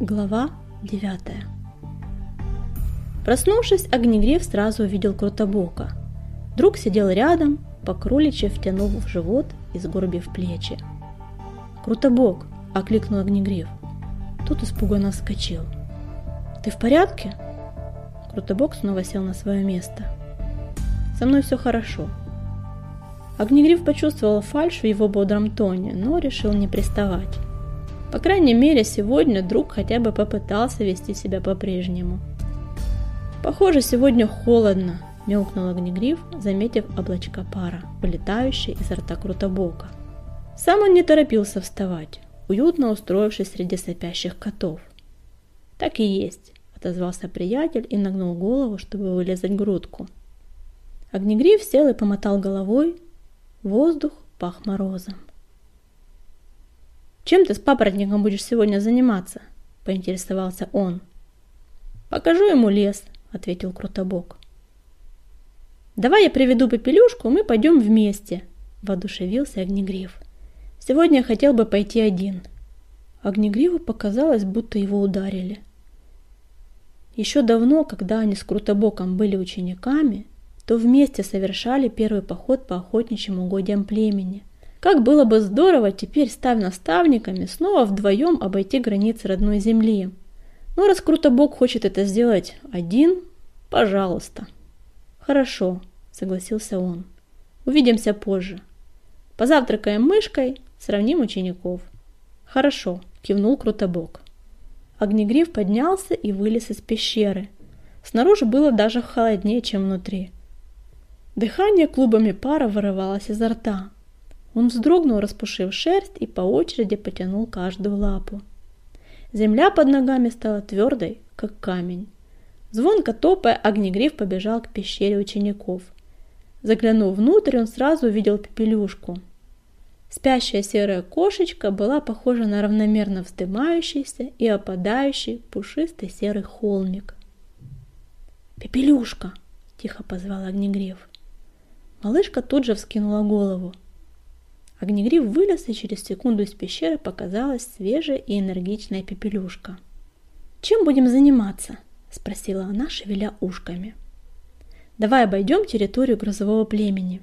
Глава 9 Проснувшись, Огнегрев сразу увидел Крутобока. Друг сидел рядом, по кроличьи втянув в живот и сгорбив плечи. «Крутобок!» – окликнул Огнегрев. Тут испуганно вскочил. «Ты в порядке?» Крутобок снова сел на свое место. «Со мной все хорошо». Огнегриф почувствовал фальшь в его бодром тоне, но решил не приставать. По крайней мере, сегодня друг хотя бы попытался вести себя по-прежнему. «Похоже, сегодня холодно», – мяукнул Огнегриф, заметив облачка пара, вылетающие из рта Крутобока. Сам он не торопился вставать, уютно устроившись среди сопящих котов. «Так и есть», – отозвался приятель и нагнул голову, чтобы вылезать грудку. Огнегриф сел и помотал головой. Воздух пах морозом. «Чем ты с папоротником будешь сегодня заниматься?» – поинтересовался он. «Покажу ему лес», – ответил Крутобок. «Давай я приведу Пепелюшку, мы пойдем вместе», – воодушевился Огнегриф. «Сегодня я хотел бы пойти один». Огнегриву показалось, будто его ударили. Еще давно, когда они с Крутобоком были учениками, то вместе совершали первый поход по охотничьим угодьям племени – как было бы здорово теперь, став наставниками, снова вдвоем обойти границы родной земли. Но раз Крутобок хочет это сделать один, пожалуйста. Хорошо, согласился он. Увидимся позже. Позавтракаем мышкой, сравним учеников. Хорошо, кивнул Крутобок. Огнегриф поднялся и вылез из пещеры. Снаружи было даже холоднее, чем внутри. Дыхание клубами пара вырывалось изо рта. Он вздрогнул, распушив шерсть, и по очереди потянул каждую лапу. Земля под ногами стала твердой, как камень. Звонко топая, огнегриф побежал к пещере учеников. Заглянув внутрь, он сразу увидел пепелюшку. Спящая серая кошечка была похожа на равномерно вздымающийся и опадающий пушистый серый холмик. «Пепелюшка!» – тихо позвал Огнегриф. Малышка тут же вскинула голову – Огнегриф вылез, и через секунду из пещеры показалась свежая и энергичная пепелюшка. «Чем будем заниматься?» – спросила она, шевеля ушками. «Давай обойдем территорию грозового племени».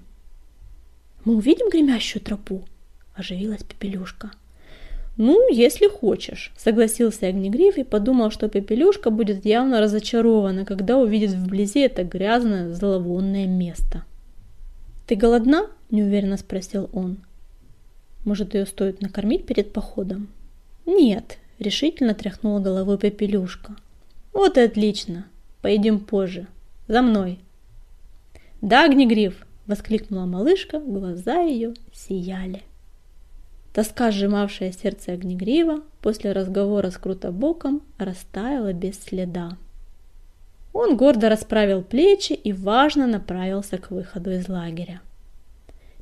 «Мы увидим гремящую тропу?» – оживилась пепелюшка. «Ну, если хочешь», – согласился Огнегриф и подумал, что Пепелюшка будет явно разочарована, когда увидит вблизи это грязное, зловонное место. «Ты голодна?» – неуверенно спросил он. Может, ее стоит накормить перед походом? Нет, решительно тряхнула головой Пепелюшка. Вот и отлично. Поедим позже. За мной. Да, Огнегриф, воскликнула малышка, глаза ее сияли. Тоска, сжимавшая сердце Огнегрива, после разговора с Крутобоком растаяла без следа. Он гордо расправил плечи и важно направился к выходу из лагеря.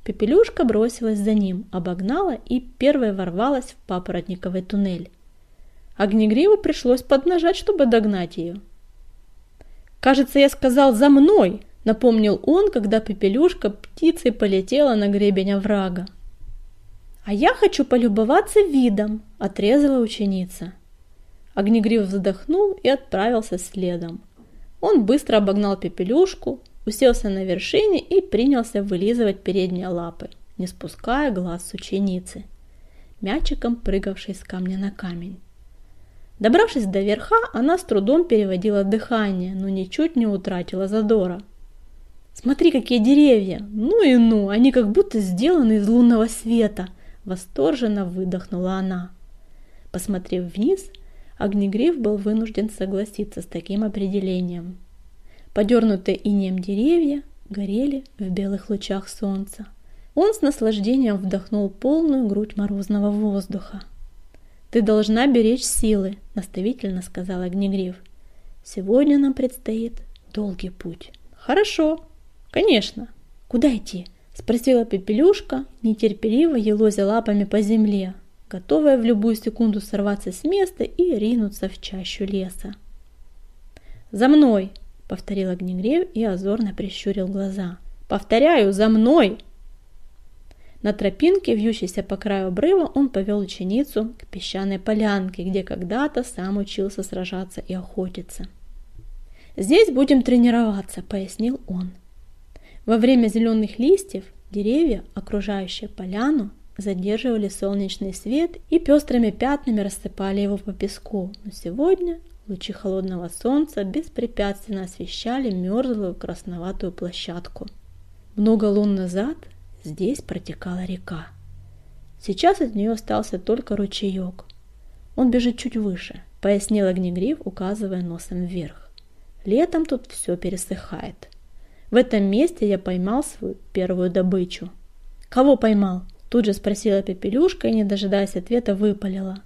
Пепелюшка бросилась за ним, обогнала и первой ворвалась в папоротниковый туннель. Огнегриву пришлось поднажать, чтобы догнать ее. «Кажется, я сказал «за мной!»» – напомнил он, когда Пепелюшка птицей полетела на гребень оврага. «А я хочу полюбоваться видом», – отрезала ученица. Огнегрив вздохнул и отправился следом. Он быстро обогнал Пепелюшку, уселся на вершине и принялся вылизывать передние лапы, не спуская глаз с ученицы, мячиком прыгавшей с камня на камень. Добравшись до верха, она с трудом переводила дыхание, но ничуть не утратила задора. «Смотри, какие деревья! Ну и ну! Они как будто сделаны из лунного света!» Восторженно выдохнула она. Посмотрев вниз, Огнегриф был вынужден согласиться с таким определением. Подернутые инеем деревья горели в белых лучах солнца. Он с наслаждением вдохнул полную грудь морозного воздуха. «Ты должна беречь силы», – наставительно сказал Огнегриф. «Сегодня нам предстоит долгий путь». «Хорошо, конечно. Куда идти?» – спросила Пепелюшка, нетерпеливо елозя лапами по земле, готовая в любую секунду сорваться с места и ринуться в чащу леса. «За мной!» Повторил Огнегрев и озорно прищурил глаза. «Повторяю, за мной!» На тропинке, вьющейся по краю обрыва, он повел ученицу к песчаной полянке, где когда-то сам учился сражаться и охотиться. «Здесь будем тренироваться», — пояснил он. Во время зеленых листьев деревья, окружающие поляну, задерживали солнечный свет и пестрыми пятнами рассыпали его по песку. Но сегодня лучи холодного солнца беспрепятственно освещали мерзлую красноватую площадку. Много лун назад Здесь протекала река. Сейчас от нее остался только ручеек. Он бежит чуть выше, пояснил Огнегриф, указывая носом вверх. Летом тут все пересыхает. В этом месте я поймал свою первую добычу. Кого поймал? Тут же спросила Пепелюшка и, не дожидаясь ответа, выпалила.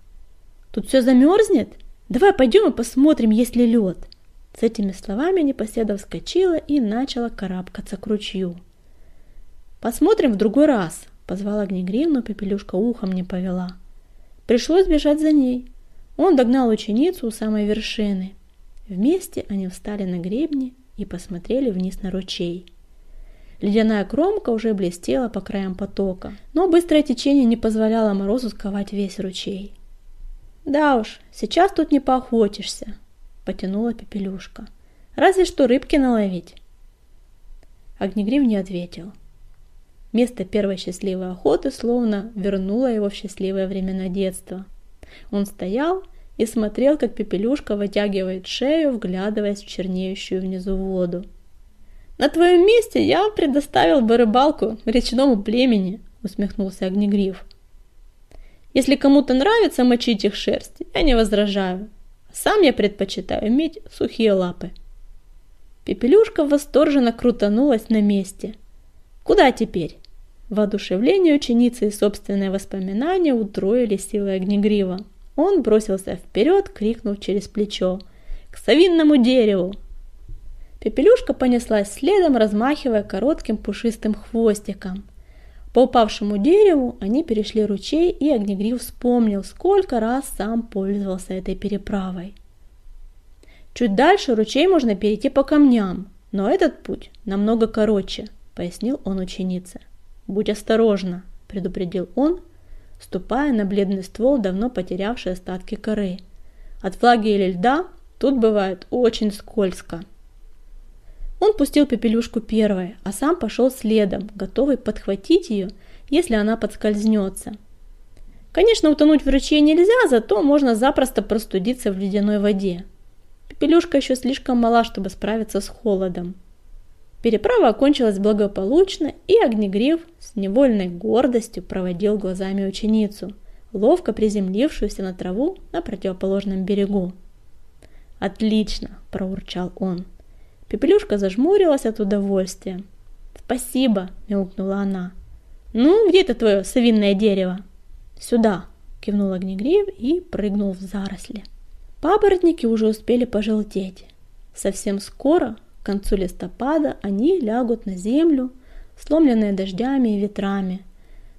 Тут все замерзнет? Давай пойдем и посмотрим, есть ли лед. С этими словами Непоседа вскочила и начала карабкаться к ручью. «Посмотрим в другой раз», — позвала Огнегрив, но Пепелюшка ухом не повела. Пришлось бежать за ней. Он догнал ученицу у самой вершины. Вместе они встали на гребни и посмотрели вниз на ручей. Ледяная кромка уже блестела по краям потока, но быстрое течение не позволяло морозу сковать весь ручей. «Да уж, сейчас тут не поохотишься», — потянула Пепелюшка. «Разве что рыбки наловить». Огнегрив не ответил. Место первой счастливой охоты словно вернуло его в счастливое времена детства. Он стоял и смотрел, как Пепелюшка вытягивает шею, вглядываясь в чернеющую внизу воду. «На твоем месте я предоставил бы рыбалку речному племени», — усмехнулся Огнегриф. «Если кому-то нравится мочить их шерсть, я не возражаю. Сам я предпочитаю иметь сухие лапы». Пепелюшка восторженно крутанулась на месте. «Куда теперь?» Воодушевление ученицы и собственные воспоминания утроили силы Огнегрива. Он бросился вперед, крикнув через плечо «К совинному дереву!». Пепелюшка понеслась следом, размахивая коротким пушистым хвостиком. По упавшему дереву они перешли ручей, и Огнегрив вспомнил, сколько раз сам пользовался этой переправой. Чуть дальше ручей можно перейти по камням, но этот путь намного короче, пояснил он ученице. «Будь осторожна», – предупредил он, ступая на бледный ствол, давно потерявший остатки коры. «От влаги или льда тут бывает очень скользко». Он пустил пепелюшку первой, а сам пошел следом, готовый подхватить ее, если она подскользнется. Конечно, утонуть в ручье нельзя, зато можно запросто простудиться в ледяной воде. Пепелюшка еще слишком мала, чтобы справиться с холодом. Переправа окончилась благополучно, и Огнегрив с невольной гордостью проводил глазами ученицу, ловко приземлившуюся на траву на противоположном берегу. «Отлично!» – проурчал он. Пепелюшка зажмурилась от удовольствия. «Спасибо!» – мяукнула она. «Ну, где это твое совинное дерево?» «Сюда!» – кивнул Огнегрив и прыгнул в заросли. Папоротники уже успели пожелтеть. Совсем скоро к концу листопада они лягут на землю, сломленные дождями и ветрами.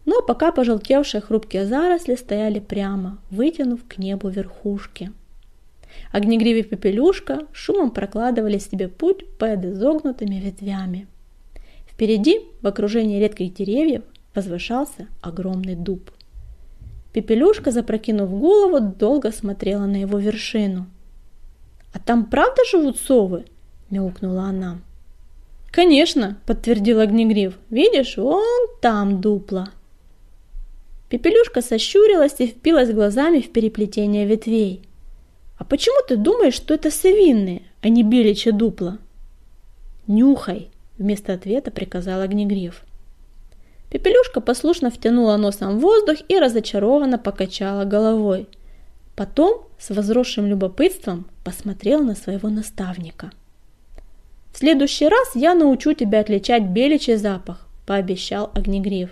Но пока пожелтевшие хрупкие заросли стояли прямо, вытянув к небу верхушки. Огнегривый пепелюшка шумом прокладывали себе путь под изогнутыми ветвями. Впереди, в окружении редких деревьев, возвышался огромный дуб. Пепелюшка, запрокинув голову, долго смотрела на его вершину. «А там правда живут совы?» – мяукнула она. «Конечно!» – подтвердил Огнегрив. «Видишь, вон там дупло!» Пепелюшка сощурилась и впилась глазами в переплетение ветвей. «А почему ты думаешь, что это совинные, а не беличье дупло?» «Нюхай!» – вместо ответа приказал Огнегрив. Пепелюшка послушно втянула носом в воздух и разочарованно покачала головой. Потом, с возросшим любопытством, посмотрел на своего наставника – «В следующий раз я научу тебя отличать беличий запах», – пообещал Огнегрив.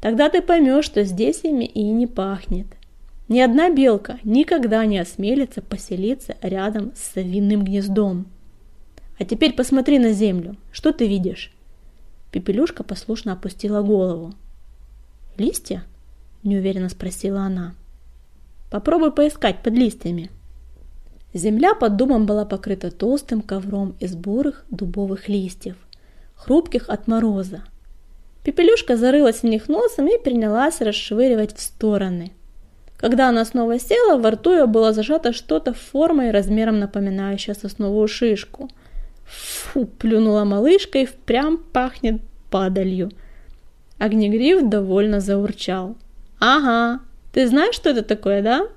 «Тогда ты поймешь, что здесь ими и не пахнет». Ни одна белка никогда не осмелится поселиться рядом с совиным гнездом. А теперь посмотри на землю. Что ты видишь? Пепелюшка послушно опустила голову. «Листья?» – неуверенно спросила она. «Попробуй поискать под листьями». Земля под дубом была покрыта толстым ковром из бурых дубовых листьев, хрупких от мороза. Пепелюшка зарылась в них носом и принялась расшвыривать в стороны. Когда она снова села, во рту ее было зажато что-то формой размером напоминающее сосновую шишку. Фу, плюнула малышка и впрямь пахнет падалью. Огнегриф довольно заурчал. «Ага, ты знаешь, что это такое, да?»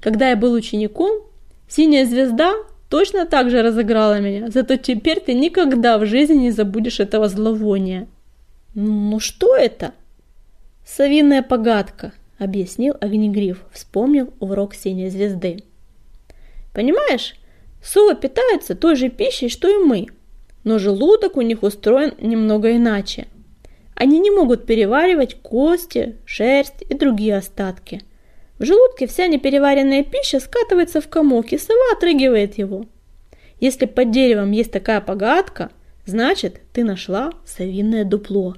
Когда я был учеником, синяя звезда точно так же разыграла меня, зато теперь ты никогда в жизни не забудешь этого зловония. Ну что это? Совиная погадка, объяснил Огнегриф, вспомнил урок синей звезды. Понимаешь, совы питаются той же пищей, что и мы, но желудок у них устроен немного иначе. Они не могут переваривать кости, шерсть и другие остатки. В желудке вся непереваренная пища скатывается в комок, и сова отрыгивает его. Если под деревом есть такая погадка, значит, ты нашла совиное дупло.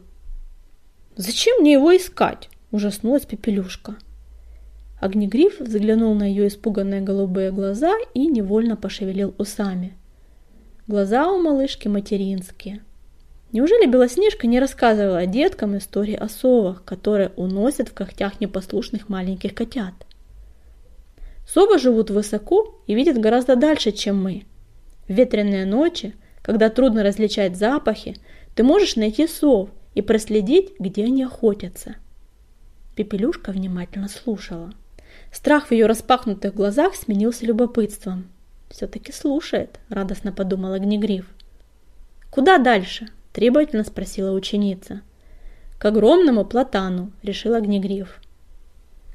«Зачем мне его искать?» – ужаснулась Пепелюшка. Огнегриф взглянул на ее испуганные голубые глаза и невольно пошевелил усами. Глаза у малышки материнские. Неужели Белоснежка не рассказывала деткам истории о совах, которые уносят в когтях непослушных маленьких котят? Совы живут высоко и видят гораздо дальше, чем мы. В ветреные ночи, когда трудно различать запахи, ты можешь найти сов и проследить, где они охотятся. Пепелюшка внимательно слушала. Страх в ее распахнутых глазах сменился любопытством. «Все-таки слушает», — радостно подумал Огнегриф. «Куда дальше?» – требовательно спросила ученица. «К огромному платану», – решил Огнегриф.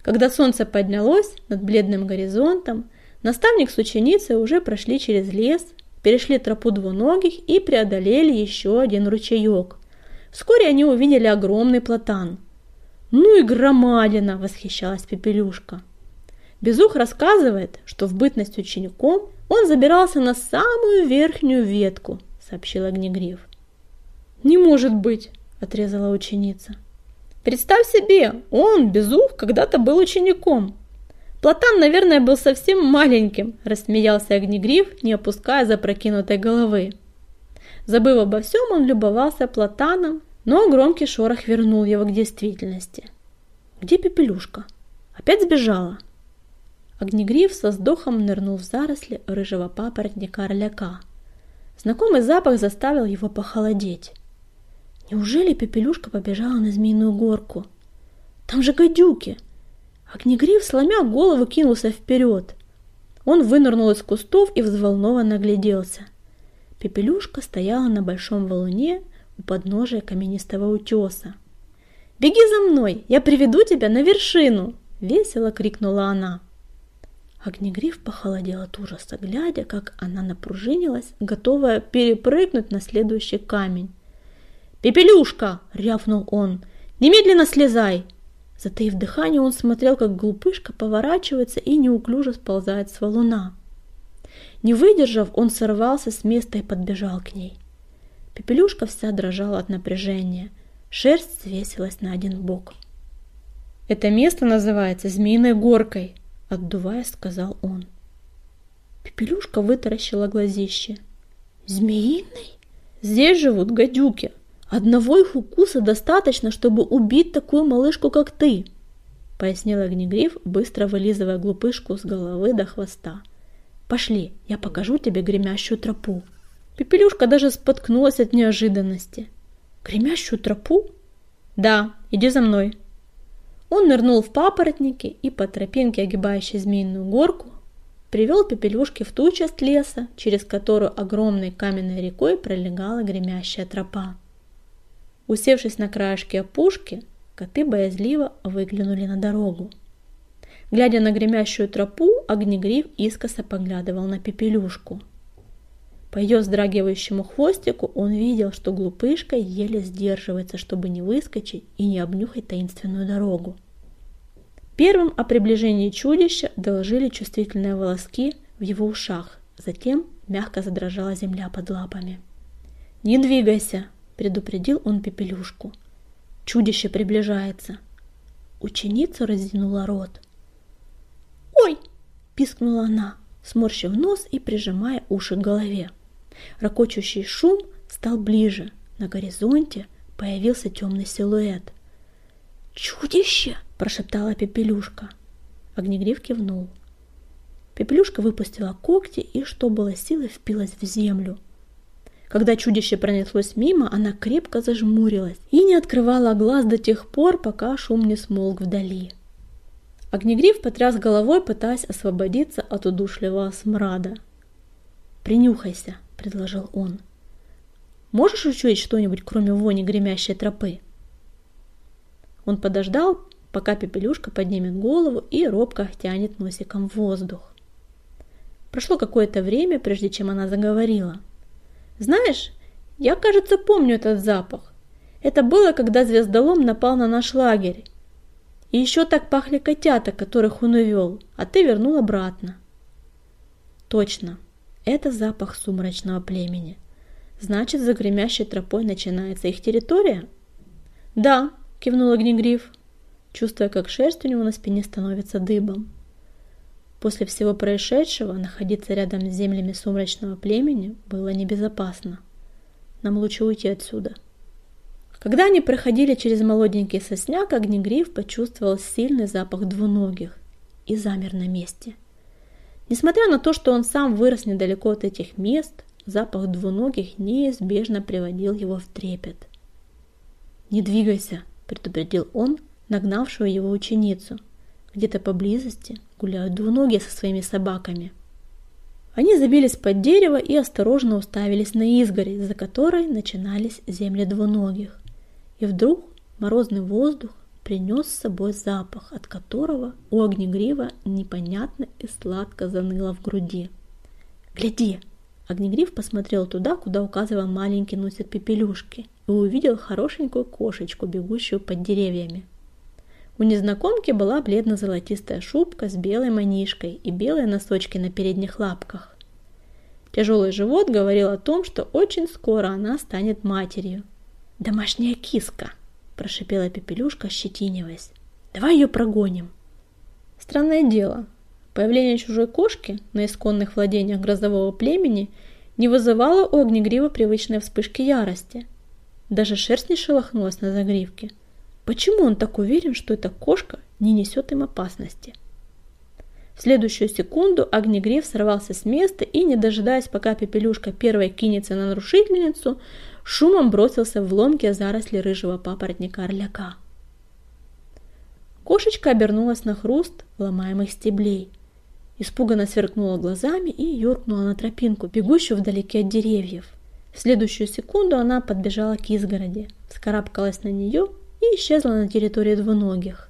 Когда солнце поднялось над бледным горизонтом, наставник с ученицей уже прошли через лес, перешли тропу двуногих и преодолели еще один ручеек, Вскоре они увидели огромный платан. «Ну и громадина!» – восхищалась Пепелюшка. Безух рассказывает, что в бытность учеником он забирался на самую верхнюю ветку, сообщил Огнегриф. «Не может быть!» – отрезала ученица. «Представь себе, он, Безух, когда-то был учеником. Платан, наверное, был совсем маленьким», – рассмеялся Огнегриф, не опуская запрокинутой головы. Забыв обо всем, он любовался платаном, но громкий шорох вернул его к действительности. Где Пепелюшка? Опять сбежала? Огнегриф со вздохом нырнул в заросли рыжего папоротника орляка. Знакомый запах заставил его похолодеть. Неужели Пепелюшка побежала на змеиную горку? Там же гадюки! Огнегриф, сломя голову, кинулся вперед. Он вынырнул из кустов и взволнованно огляделся. Пепелюшка стояла на большом валуне у подножия каменистого утеса. «Беги за мной, я приведу тебя на вершину!» – весело крикнула она. Огнегриф похолодел от ужаса, глядя, как она напружинилась, готовая перепрыгнуть на следующий камень. «Пепелюшка!» – рявкнул он. «Немедленно слезай!» Затаив дыхание, он смотрел, как глупышка поворачивается и неуклюже сползает с валуна. Не выдержав, он сорвался с места и подбежал к ней. Пепелюшка вся дрожала от напряжения. Шерсть свесилась на один бок. «Это место называется Змеиной горкой», — отдуваясь, сказал он. Пепелюшка вытаращила глазище. «Змеиной? Здесь живут гадюки. Одного их укуса достаточно, чтобы убить такую малышку, как ты», — пояснил Огнегриф, быстро вылизывая глупышку с головы до хвоста. Пошли, я покажу тебе гремящую тропу. Пепелюшка даже споткнулась от неожиданности. Гремящую тропу? Да, иди за мной. Он нырнул в папоротники и по тропинке, огибающей змеиную горку, привел Пепелюшки в ту часть леса, через которую огромной каменной рекой пролегала гремящая тропа. Усевшись на краешке опушки, коты боязливо выглянули на дорогу. Глядя на гремящую тропу, Огнегриф искоса поглядывал на Пепелюшку. По ее вздрагивающему хвостику он видел, что глупышка еле сдерживается, чтобы не выскочить и не обнюхать таинственную дорогу. Первым о приближении чудища доложили чувствительные волоски в его ушах, затем мягко задрожала земля под лапами. «Не двигайся!» – предупредил он Пепелюшку. «Чудище приближается!» Ученица разинула рот – «Ой!» – пискнула она, сморщив нос и прижимая уши к голове. Рокочущий шум стал ближе. На горизонте появился темный силуэт. «Чудище!» – прошептала Пепелюшка. Огнегриф кивнул. Пепелюшка выпустила когти и, что было силы, впилась в землю. Когда чудище пронеслось мимо, она крепко зажмурилась и не открывала глаз до тех пор, пока шум не смолк вдали. Огнегриф потряс головой, пытаясь освободиться от удушливого смрада. «Принюхайся», — предложил он. «Можешь учуять что-нибудь, кроме вони гремящей тропы?» Он подождал, пока Пепелюшка поднимет голову и робко тянет носиком в воздух. Прошло какое-то время, прежде чем она заговорила. «Знаешь, я, кажется, помню этот запах. Это было, когда звездолом напал на наш лагерь. И еще так пахли котята, которых он увел, а ты вернул обратно». «Точно, это запах сумрачного племени. Значит, за гремящей тропой начинается их территория?» «Да», — кивнул Огнегриф, чувствуя, как шерсть у него на спине становится дыбом. После всего происшедшего находиться рядом с землями сумрачного племени было небезопасно. Нам лучше уйти отсюда. Когда они проходили через молоденький сосняк, Огнегриф почувствовал сильный запах двуногих и замер на месте. Несмотря на то, что он сам вырос недалеко от этих мест, запах двуногих неизбежно приводил его в трепет. «Не двигайся», – предупредил он, нагнавшую его ученицу. Где-то поблизости гуляют двуногие со своими собаками. Они забились под дерево и осторожно уставились на изгородь, за которой начинались земли двуногих. И вдруг морозный воздух принес с собой запах, от которого у Огнегрива непонятно и сладко заныло в груди. «Гляди!» Огнегриф посмотрел туда, куда указывал маленький носик пепелюшки, и увидел хорошенькую кошечку, бегущую под деревьями. У незнакомки была бледно-золотистая шубка с белой манишкой и белые носочки на передних лапках. Тяжелый живот говорил о том, что очень скоро она станет матерью. «Домашняя киска!» – прошипела Пепелюшка, щетиниваясь. «Давай ее прогоним!» Странное дело. Появление чужой кошки на исконных владениях грозового племени не вызывало у Огнегрива привычной вспышки ярости. Даже шерсть не шелохнулась на загривке – Почему он так уверен, что эта кошка не несет им опасности? В следующую секунду Огнегриф сорвался с места и, не дожидаясь, пока Пепелюшка первой кинется на нарушительницу, шумом бросился в ломкие заросли рыжего папоротника орляка. Кошечка обернулась на хруст ломаемых стеблей. Испуганно сверкнула глазами и юркнула на тропинку, бегущую вдалеке от деревьев. В следующую секунду она подбежала к изгороди, вскарабкалась на нее и исчезла на территории двуногих.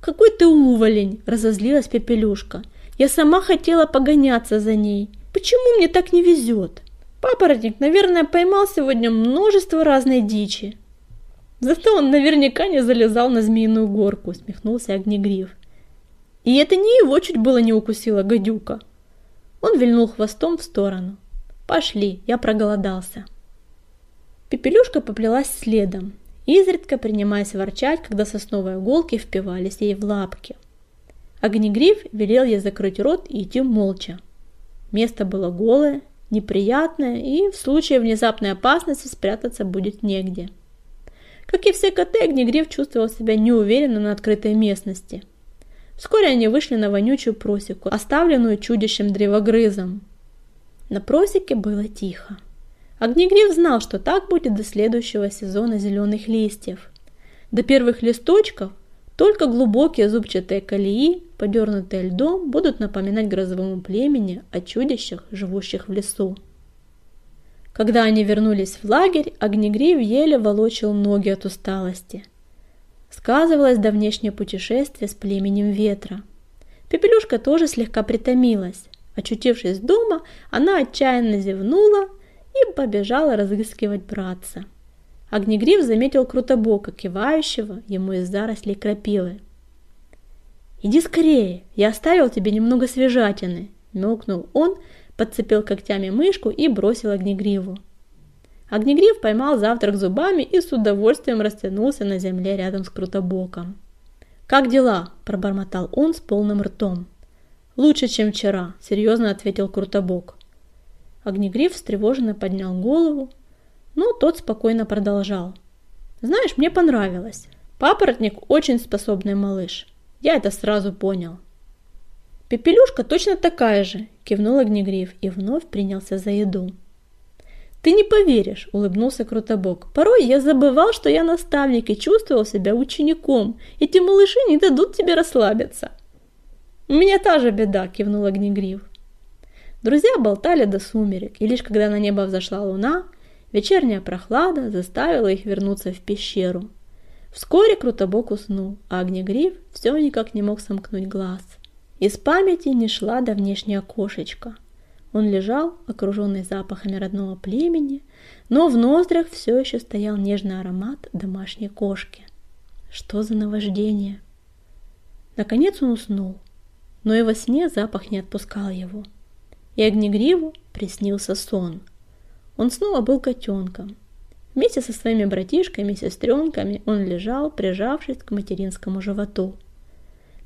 «Какой ты уволень!» – разозлилась Пепелюшка. «Я сама хотела погоняться за ней. Почему мне так не везет? Папоротник, наверное, поймал сегодня множество разной дичи». «Зато он наверняка не залезал на змеиную горку», – усмехнулся Огнегриф. «И это не его чуть было не укусила гадюка». Он вильнул хвостом в сторону. «Пошли, я проголодался». Пепелюшка поплелась следом, изредка принимаясь ворчать, когда сосновые иголки впивались ей в лапки. Огнегриф велел ей закрыть рот и идти молча. Место было голое, неприятное, и в случае внезапной опасности спрятаться будет негде. Как и все коты, Огнегриф чувствовал себя неуверенно на открытой местности. Вскоре они вышли на вонючую просеку, оставленную чудищем древогрызом. На просеке было тихо. Огнегриф знал, что так будет до следующего сезона зеленых листьев. До первых листочков только глубокие зубчатые колеи, подернутые льдом, будут напоминать грозовому племени о чудищах, живущих в лесу. Когда они вернулись в лагерь, Огнегриф еле волочил ноги от усталости. Сказывалось давнешнее путешествие с племенем ветра. Пепелюшка тоже слегка притомилась. Очутившись дома, она отчаянно зевнула и побежала разыскивать братца. Огнегриф заметил Крутобока, кивающего ему из зарослей крапивы. «Иди скорее, я оставил тебе немного свежатины», – мелкнул он, подцепил когтями мышку и бросил Огнегриву. Огнегриф поймал завтрак зубами и с удовольствием растянулся на земле рядом с Крутобоком. «Как дела?» – пробормотал он с полным ртом. «Лучше, чем вчера», – серьезно ответил Крутобок. Огнегриф встревоженно поднял голову, но тот спокойно продолжал. Знаешь, мне понравилось. Папоротник очень способный малыш. Я это сразу понял. Пепелюшка точно такая же, кивнул Огнегриф и вновь принялся за еду. «Ты не поверишь», – улыбнулся Крутобок. «Порой я забывал, что я наставник и чувствовал себя учеником. Эти малыши не дадут тебе расслабиться». «У меня та же беда», – кивнул Огнегриф. Друзья болтали до сумерек, и лишь когда на небо взошла луна, вечерняя прохлада заставила их вернуться в пещеру. Вскоре Крутобок уснул, а Огнегриф все никак не мог сомкнуть глаз. Из памяти не шла давнешняя кошечка – он лежал, окруженный запахами родного племени, но в ноздрях все еще стоял нежный аромат домашней кошки. Что за наваждение? Наконец он уснул, но и во сне запах не отпускал его. И Огнегриву приснился сон. Он снова был котенком. Вместе со своими братишками и сестренками он лежал, прижавшись к материнскому животу.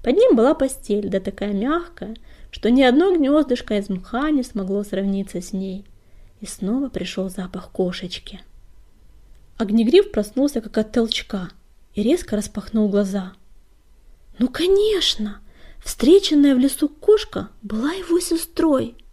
Под ним была постель, да такая мягкая, что ни одно гнездышко из мха не смогло сравниться с ней. И снова пришел запах кошечки. Огнегриф проснулся как от толчка и резко распахнул глаза. Ну, конечно! Встреченная в лесу кошка была его сестрой.